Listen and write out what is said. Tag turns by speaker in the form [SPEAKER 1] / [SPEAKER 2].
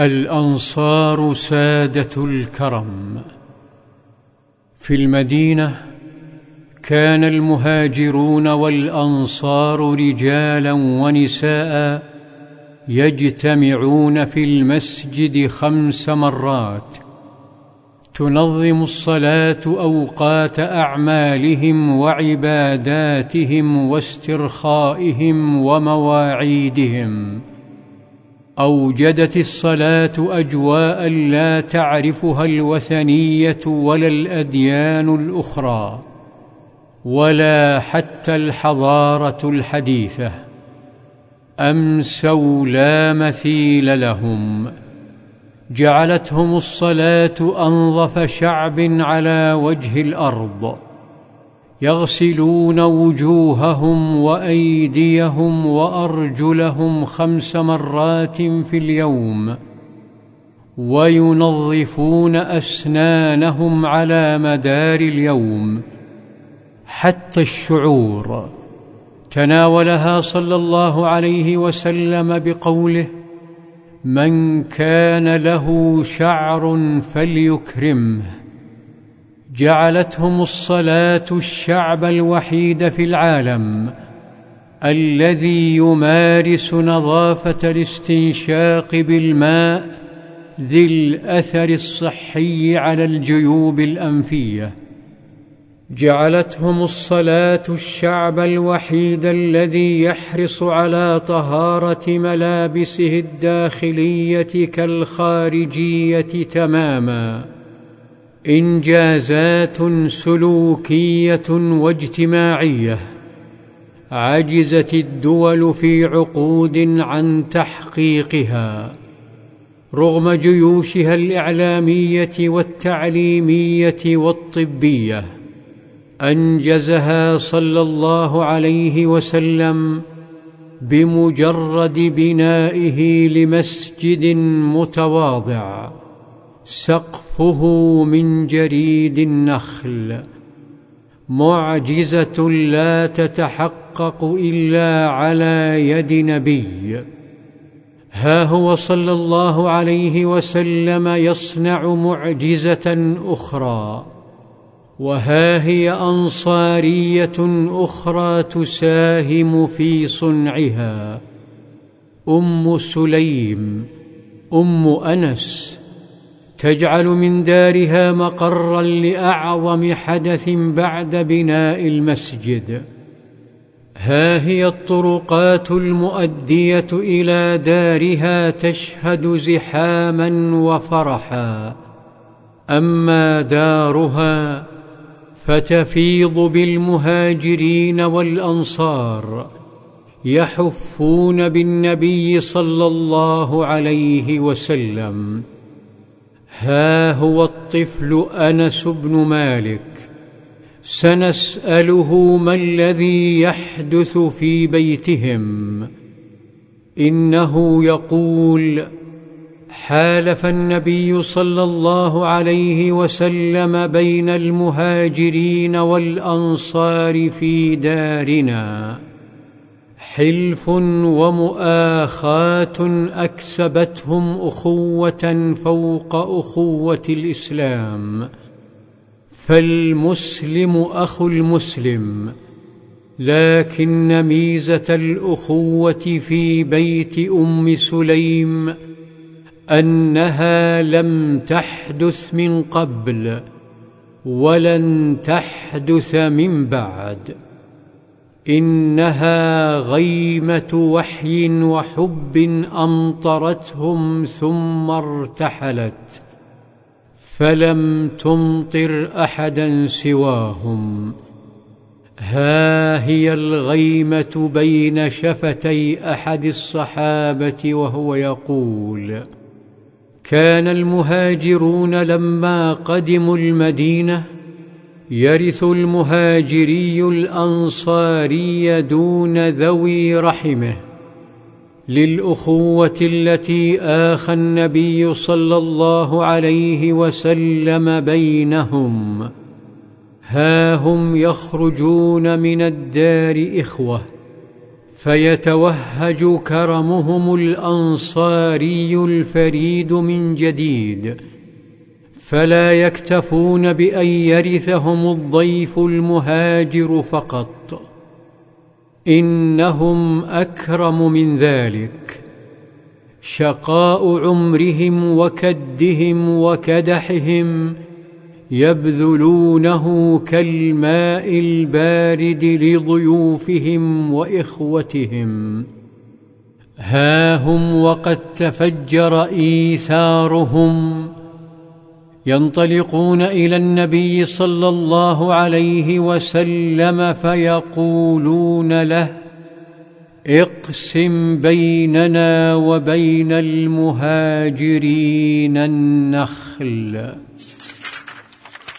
[SPEAKER 1] الأنصار سادة الكرم. في المدينة كان المهاجرون والأنصار رجالا ونساء يجتمعون في المسجد خمس مرات. تنظم الصلاة أوقات أعمالهم وعباداتهم واسترخائهم ومواعيدهم. أوجدت الصلاة أجواء لا تعرفها الوثنية ولا الأديان الأخرى ولا حتى الحضارة الحديثة. أمسوا لا مثيل لهم. جعلتهم الصلاة أنظف شعب على وجه الأرض. يغسلون وجوههم وأيديهم وأرجلهم خمس مرات في اليوم وينظفون أسنانهم على مدار اليوم حتى الشعور. تناولها صلى الله عليه وسلم بقوله من كان له شعر فليكرمه. جعلتهم الصلاة الشعب الوحيد في العالم الذي يمارس نظافة الاستنشاق بالماء ذي الأثر الصحي على الجيوب الأنفية. جعلتهم الصلاة الشعب الوحيد الذي يحرص على طهارة ملابسه الداخلية كالخارجية تماما. إنجازات سلوكية واجتماعية عجزت الدول في عقود عن تحقيقها رغم جيوشها الإعلامية والتعليمية والطبية أنجزها صلى الله عليه وسلم بمجرد بنائه لمسجد متواضع. سقفه من جريد النخل معجزة لا تتحقق إلا على يد نبي. ها هو صلى الله عليه وسلم يصنع معجزة أخرى وها هي أنصارية أخرى تساهم في صنعها. أم سليم أم أنس تجعل من دارها مقرا لأعظم حدث بعد بناء المسجد. ها هي الطرقات المؤدية إلى دارها تشهد زحاما وفرحا. أما دارها فتفيض بالمهاجرين والأنصار يحفون بالنبي صلى الله عليه وسلم. ها هو الطفل أنس بن مالك. سنسأله ما الذي يحدث في بيتهم. إنه يقول حالف النبي صلى الله عليه وسلم بين المهاجرين والأنصار في دارنا. حلف ومؤاخاة أكسبتهم أخوة فوق أخوة الإسلام. فالمسلم أخو المسلم لكن ميزة الأخوة في بيت أم سليم أنها لم تحدث من قبل ولن تحدث من بعد. إنها غيمة وحي وحب أمطرتهم ثم ارتحلت فلم تمطر أحدا سواهم. ها هي الغيمة بين شفتي أحد الصحابة وهو يقول كان المهاجرون لما قدموا المدينة يرث المهاجري الأنصاري دون ذوي رحمه. للأخوة التي آخى النبي صلى الله عليه وسلم بينهم. ها هم يخرجون من الدار إخوة. فيتوهج كرمهم الأنصاري الفريد من جديد. فلا يكتفون بأن يرثهم الضيف المهاجر فقط. إنهم أكرم من ذلك. شقاء عمرهم وكدهم وكدحهم يبذلونه كالماء البارد لضيوفهم وإخوتهم. ها هم وقد تفجر إيثارهم. ينطلقون إلى النبي صلى الله عليه وسلم فيقولون له اقسم بيننا وبين المهاجرين النخل.